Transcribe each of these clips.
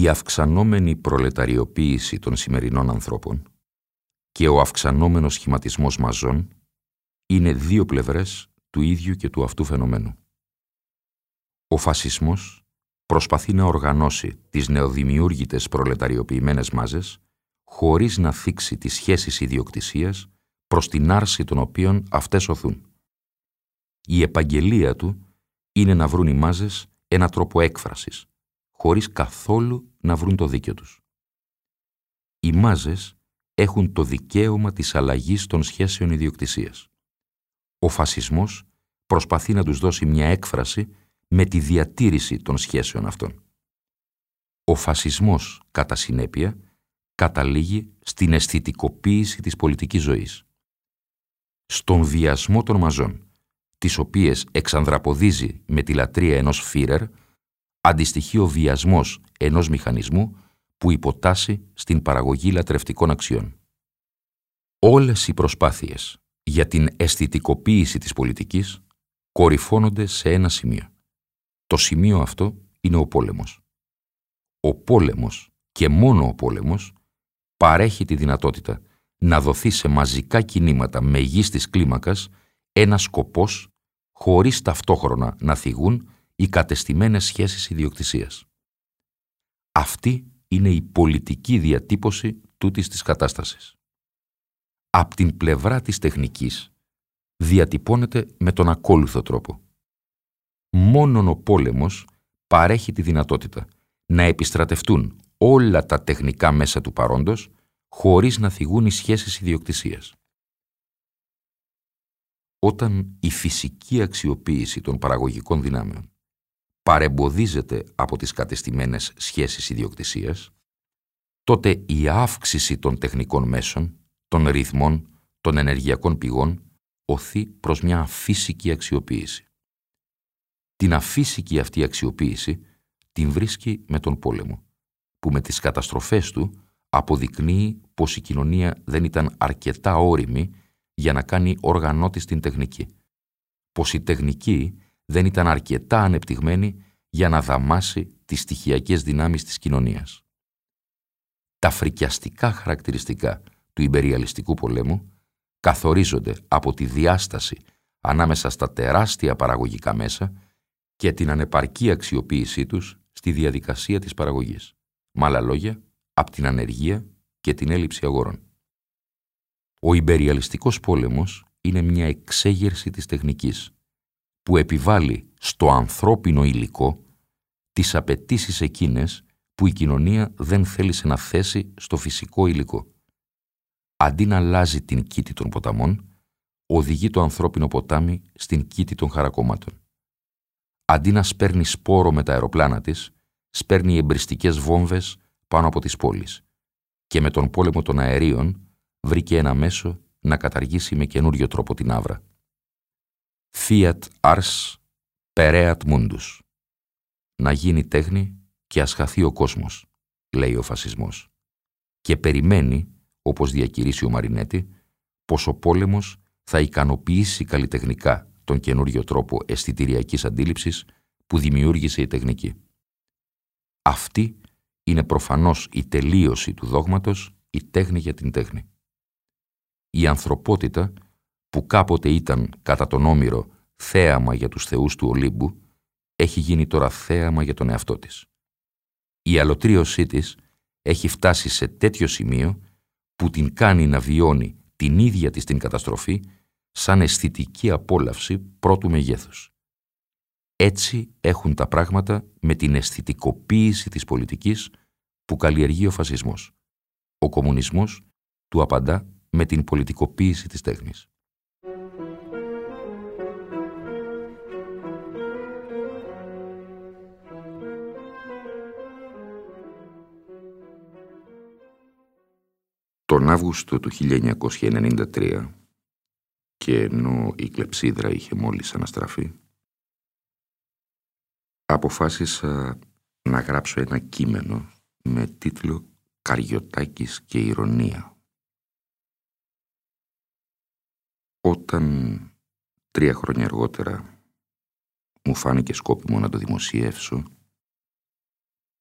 Η αυξανόμενη προλεταριοποίηση των σημερινών ανθρώπων και ο αυξανόμενος σχηματισμός μαζών είναι δύο πλευρές του ίδιου και του αυτού φαινομένου. Ο φασισμός προσπαθεί να οργανώσει τις νεοδημιούργητες προλεταριοποιημένες μάζες χωρίς να θίξει τις σχέσεις ιδιοκτησίας προς την άρση των οποίων αυτές οθούν. Η επαγγελία του είναι να βρουν οι μάζες ένα τρόπο έκφρασης, χωρίς καθόλου να βρουν το δίκιο τους. Οι μάζες έχουν το δικαίωμα της αλλαγής των σχέσεων ιδιοκτησίας. Ο φασισμός προσπαθεί να τους δώσει μια έκφραση με τη διατήρηση των σχέσεων αυτών. Ο φασισμός, κατά συνέπεια, καταλήγει στην αισθητικοποίηση της πολιτικής ζωής. Στον βιασμό των μαζών, τις οποίες εξανδραποδίζει με τη λατρεία ενός Φίρερ, αντιστοιχεί ο βιασμός ενός μηχανισμού που υποτάσσει στην παραγωγή λατρευτικών αξιών. Όλες οι προσπάθειες για την αισθητικοποίηση της πολιτικής κορυφώνονται σε ένα σημείο. Το σημείο αυτό είναι ο πόλεμος. Ο πόλεμος και μόνο ο πόλεμος παρέχει τη δυνατότητα να δοθεί σε μαζικά κινήματα μεγίστης κλίμακας ένα σκοπός χωρίς ταυτόχρονα να θυγούν οι κατεστημένες σχέσεις ιδιοκτησίας. Αυτή είναι η πολιτική διατύπωση τούτης της κατάστασης. Απ' την πλευρά της τεχνικής διατυπώνεται με τον ακόλουθο τρόπο. Μόνον ο πόλεμος παρέχει τη δυνατότητα να επιστρατευτούν όλα τα τεχνικά μέσα του παρόντος χωρίς να θυγούν οι σχέσεις ιδιοκτησίας. Όταν η φυσική αξιοποίηση των παραγωγικών δυνάμεων παρεμποδίζεται από τις κατεστημένες σχέσεις ιδιοκτησίας, τότε η αύξηση των τεχνικών μέσων, των ρυθμών, των ενεργειακών πηγών οθεί προς μια αφύσικη αξιοποίηση. Την αφύσικη αυτή αξιοποίηση την βρίσκει με τον πόλεμο, που με τις καταστροφές του αποδεικνύει πως η κοινωνία δεν ήταν αρκετά όρημη για να κάνει όργανό της την τεχνική, πως η τεχνική δεν ήταν αρκετά ανεπτυγμένη για να δαμάσει τις στοιχειακές δυνάμεις της κοινωνίας. Τα φρικιαστικά χαρακτηριστικά του υπεριαλιστικού πολέμου καθορίζονται από τη διάσταση ανάμεσα στα τεράστια παραγωγικά μέσα και την ανεπαρκή αξιοποίησή τους στη διαδικασία της παραγωγής. Με άλλα λόγια, από την ανεργία και την έλλειψη αγορών. Ο υπεριαλιστικός πόλεμος είναι μια εξέγερση της τεχνικής, που επιβάλλει στο ανθρώπινο υλικό τις απαιτήσεις εκείνες που η κοινωνία δεν θέλησε να θέσει στο φυσικό υλικό. Αντί να αλλάζει την κήτη των ποταμών, οδηγεί το ανθρώπινο ποτάμι στην κήτη των χαρακόμματων. Αντί να σπέρνει σπόρο με τα αεροπλάνα της, σπέρνει εμπριστικές βόμβες πάνω από τις πόλεις και με τον πόλεμο των αερίων βρήκε ένα μέσο να καταργήσει με καινούριο τρόπο την άβρα. Fiat ars pereat mundus. Να γίνει τέχνη και ασχαθεί ο κόσμος, λέει ο φασισμός. Και περιμένει, όπως διακηρύσει ο Μαρινέτη, πως ο πόλεμος θα ικανοποιήσει καλλιτεχνικά τον καινούριο τρόπο αισθητηριακής αντίληψης που δημιούργησε η τεχνική. Αυτή είναι προφανώς η τελείωση του δόγματος η τέχνη για την τέχνη. Η ανθρωπότητα που κάποτε ήταν κατά τον Όμηρο θέαμα για τους θεούς του Ολύμπου, έχει γίνει τώρα θέαμα για τον εαυτό της. η αλωτρίωσή της έχει φτάσει σε τέτοιο σημείο που την κάνει να βιώνει την ίδια της την καταστροφή σαν αισθητική απόλαυση πρώτου μεγέθους. Έτσι έχουν τα πράγματα με την αισθητικοποίηση της πολιτικής που καλλιεργεί ο φασισμός. Ο κομμουνισμός του απαντά με την πολιτικοποίηση της τέχνης. Τον Αύγουστο του 1993 και ενώ η κλεψίδρα είχε μόλις αναστραφεί, αποφάσισα να γράψω ένα κείμενο με τίτλο «Καριωτάκης και ηρωνία». Όταν τρία χρόνια αργότερα μου φάνηκε σκόπιμο να το δημοσιεύσω,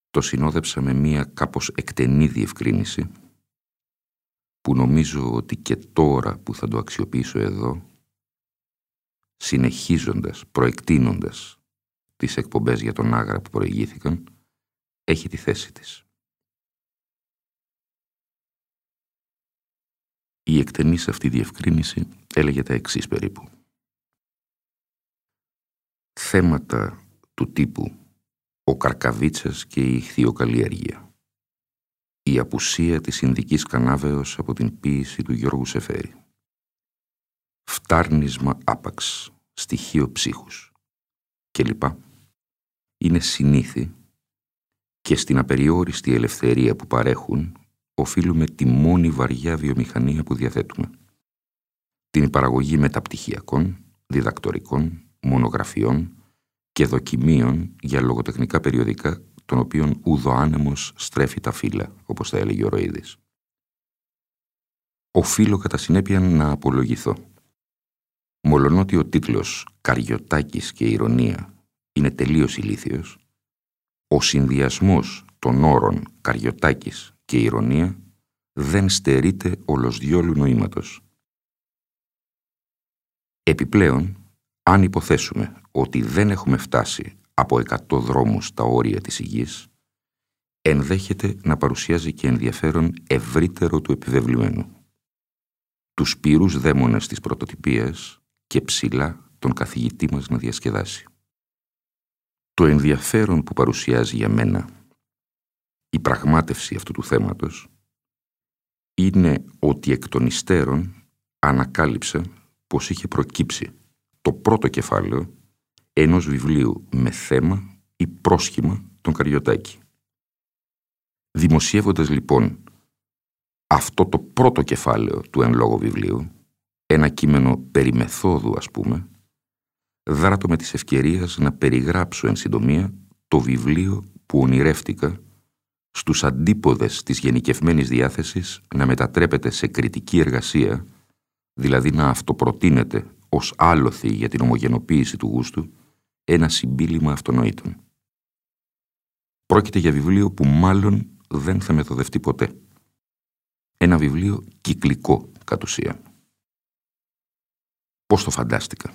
το συνόδεψα με μία κάπως εκτενή διευκρίνηση που νομίζω ότι και τώρα που θα το αξιοποιήσω εδώ, συνεχίζοντας, προεκτείνοντας τις εκπομπές για τον Άγρα που προηγήθηκαν, έχει τη θέση της. Η εκτενής αυτή διευκρίνηση έλεγε τα εξής περίπου. Θέματα του τύπου ο Καρκαβίτσας και η ηχθειοκαλλιέργεια η απουσία της Ινδικής Κανάβεως από την ποίηση του Γιώργου Σεφέρη. Φτάρνισμα άπαξ, στοιχείο ψύχους κλπ. Είναι συνήθι και στην απεριόριστη ελευθερία που παρέχουν οφείλουμε τη μόνη βαριά βιομηχανία που διαθέτουμε. Την παραγωγή μεταπτυχιακών, διδακτορικών, μονογραφιών και δοκιμίων για λογοτεχνικά περιοδικά τον οποίον ούδο άνεμος στρέφει τα φύλλα, όπως θα έλεγε ο Ροίδης. Οφείλω κατά συνέπεια να απολογηθώ. Μολονότι ο τίτλος «Καριωτάκης και ηρωνία» είναι τελείως ηλίθιος, ο συνδυασμός των όρων «Καριωτάκης» και «Ηρωνία» δεν στερείται όλος διόλου νοήματος. Επιπλέον, αν υποθέσουμε ότι δεν έχουμε φτάσει από εκατό δρόμους τα όρια της υγιής, ενδέχεται να παρουσιάζει και ενδιαφέρον ευρύτερο του επιβεβλημένου. Τους πυρούς δαίμονες της πρωτοτυπίας και ψηλά τον καθηγητή μας να διασκεδάσει. Το ενδιαφέρον που παρουσιάζει για μένα η πραγμάτευση αυτού του θέματος είναι ότι εκ των υστέρων ανακάλυψε πως είχε προκύψει το πρώτο κεφάλαιο ενός βιβλίου με θέμα ή πρόσχημα τον Καριωτάκη. Δημοσιεύοντας λοιπόν αυτό το πρώτο κεφάλαιο του εν λόγω βιβλίου, ένα κείμενο περί μεθόδου ας πούμε, δράτω με τις ευκαιρίες να περιγράψω εν συντομία το βιβλίο που ονειρεύτηκα στους αντίποδες της γενικευμένης διάθεσης να μετατρέπεται σε κριτική εργασία, δηλαδή να αυτοπροτείνεται ως άλοθη για την ομογενοποίηση του γούστου, ένα συμπίλημα αυτονοήτων. Πρόκειται για βιβλίο που μάλλον δεν θα μεθοδευτεί ποτέ. Ένα βιβλίο κυκλικό κατ' ουσία. Πώς το φαντάστηκα;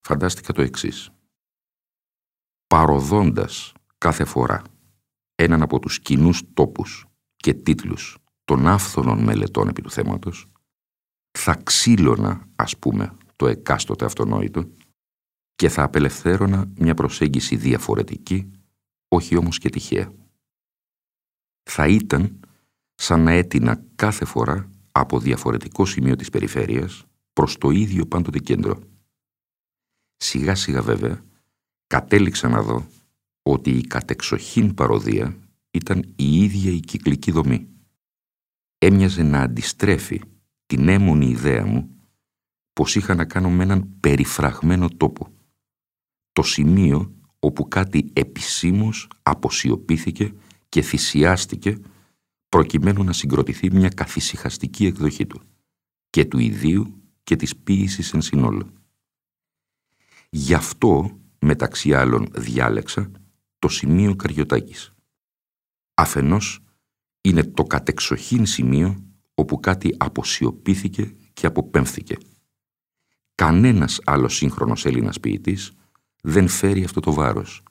Φαντάστηκα το εξής. Παροδώντας κάθε φορά έναν από τους κοινούς τόπους και τίτλους των άφθονων μελετών επί του θέματος, θα ξύλωνα, ας πούμε, το εκάστοτε αυτονόητο και θα απελευθέρωνα μια προσέγγιση διαφορετική, όχι όμως και τυχαία. Θα ήταν σαν να έτεινα κάθε φορά από διαφορετικό σημείο της περιφέρειας προς το ίδιο πάντοτε κέντρο. Σιγά σιγά βέβαια κατέληξα να δω ότι η κατεξοχήν παροδία ήταν η ίδια η κυκλική δομή. Έμοιαζε να αντιστρέφει την έμονη ιδέα μου πως είχα να κάνω με έναν περιφραγμένο τόπο το σημείο όπου κάτι επισήμως αποσιωπήθηκε και θυσιάστηκε προκειμένου να συγκροτηθεί μια καθησυχαστική εκδοχή του και του ιδίου και της ποίησης εν συνόλο. Γι' αυτό, μεταξύ άλλων, διάλεξα το σημείο Καριωτάκης. Αφενός, είναι το κατεξοχήν σημείο όπου κάτι αποσιωπήθηκε και αποπέμφθηκε. Κανένας άλλος σύγχρονος Έλληνας ποιητής δεν φέρει αυτό το βάρος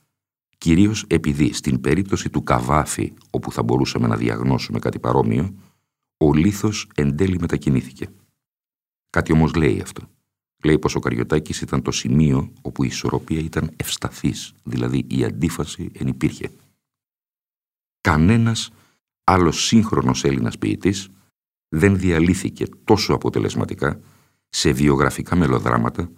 κυρίως επειδή στην περίπτωση του καβάφη, όπου θα μπορούσαμε να διαγνώσουμε κάτι παρόμοιο, ο λίθος εν τέλει μετακινήθηκε. Κάτι όμως λέει αυτό. Λέει πως ο Καριωτάκης ήταν το σημείο όπου η ισορροπία ήταν ευσταθής, δηλαδή η αντίφαση εν υπήρχε. Κανένας άλλος σύγχρονος Έλληνας ποιητής δεν διαλύθηκε τόσο αποτελεσματικά σε βιογραφικά μελοδράματα,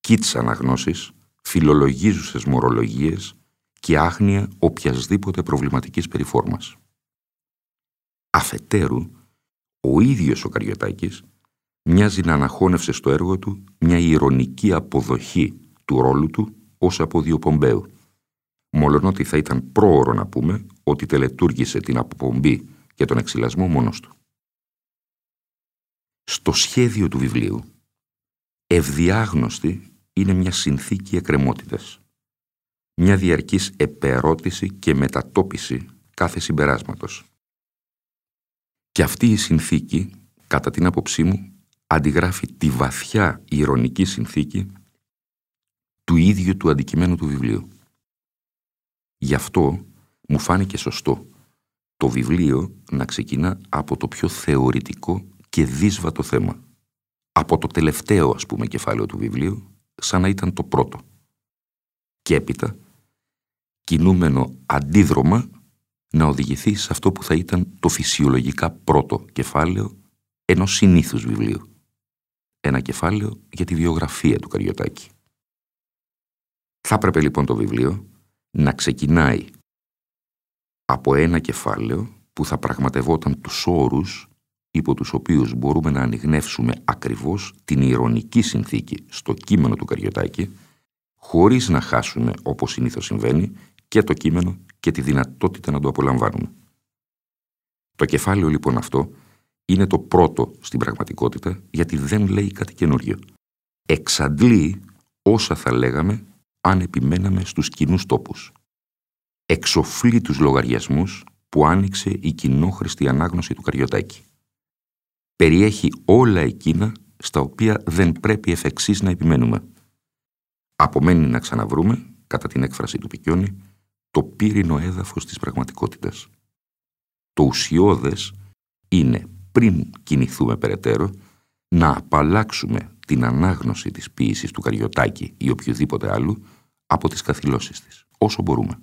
κίτς αναγνώσεις, φιλολογίζουσες μορολογίες και άγνοια οποιασδήποτε προβληματικής περιφόρμας. Αφετέρου, ο ίδιος ο Καριωτάκης μοιάζει να αναχώνευσε στο έργο του μια ηρωνική αποδοχή του ρόλου του ως αποδιοπομπαίου, μόλον θα ήταν πρόωρο να πούμε ότι τελετούργησε την αποπομπή και τον εξυλασμό μόνος του. Στο σχέδιο του βιβλίου, ευδιάγνωστη είναι μια συνθήκη εκκρεμότητας, μια διαρκής επερώτηση και μετατόπιση κάθε συμπεράσματος. Και αυτή η συνθήκη, κατά την άποψή μου, αντιγράφει τη βαθιά ηρωνική συνθήκη του ίδιου του αντικειμένου του βιβλίου. Γι' αυτό μου φάνηκε σωστό το βιβλίο να ξεκινά από το πιο θεωρητικό και δύσβατο θέμα. Από το τελευταίο, ας πούμε, κεφάλαιο του βιβλίου, σαν να ήταν το πρώτο. Και έπειτα, κινούμενο αντίδρομα, να οδηγηθεί σε αυτό που θα ήταν το φυσιολογικά πρώτο κεφάλαιο ενός συνήθους βιβλίου. Ένα κεφάλαιο για τη βιογραφία του Καριωτάκη. Θα έπρεπε λοιπόν το βιβλίο να ξεκινάει από ένα κεφάλαιο που θα πραγματευόταν τους όρους υπό τους οποίους μπορούμε να ανοιχνεύσουμε ακριβώς την ηρωνική συνθήκη στο κείμενο του Καριωτάκη χωρίς να χάσουμε, όπως συνήθως συμβαίνει, και το κείμενο και τη δυνατότητα να το απολαμβάνουμε. Το κεφάλαιο λοιπόν αυτό είναι το πρώτο στην πραγματικότητα γιατί δεν λέει κάτι καινούριο. Εξαντλεί όσα θα λέγαμε αν επιμέναμε στους κοινούς τόπους. Εξοφλεί τους λογαριασμούς που άνοιξε η κοινόχρηστη ανάγνωση του Καριωτάκη. Περιέχει όλα εκείνα στα οποία δεν πρέπει εφ' εξής να επιμένουμε. Απομένει να ξαναβρούμε, κατά την έκφραση του Πικιόνη, το πύρινο έδαφος της πραγματικότητας. Το ουσιώδες είναι πριν κινηθούμε περαιτέρω να απαλλάξουμε την ανάγνωση της ποίησης του Καριωτάκη ή οποιοδήποτε άλλου από τις καθυλώσεις της, όσο μπορούμε.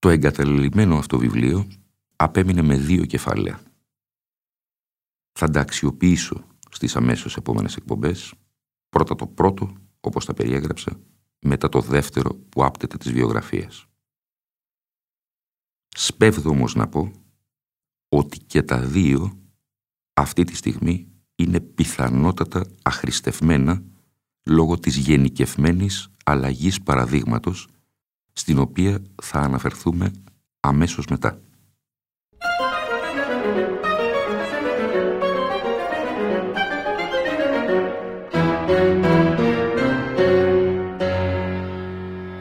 Το εγκαταλελειμμένο αυτό βιβλίο απέμεινε με δύο κεφάλαια. Θα τα αξιοποιήσω στις αμέσως επόμενες εκπομπές, πρώτα το πρώτο, όπως τα περιέγραψα, μετά το δεύτερο που άπτεται της βιογραφίας. Σπέβδω όμως να πω ότι και τα δύο αυτή τη στιγμή είναι πιθανότατα αχρηστευμένα λόγω της γενικευμένης αλλαγής παραδείγματος στην οποία θα αναφερθούμε αμέσως μετά.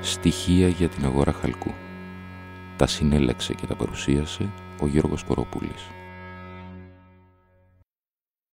Στοιχεία για την αγορά χαλκού. Τα συνέλεξε και τα παρουσίασε ο Γιώργος Κοροπούλης.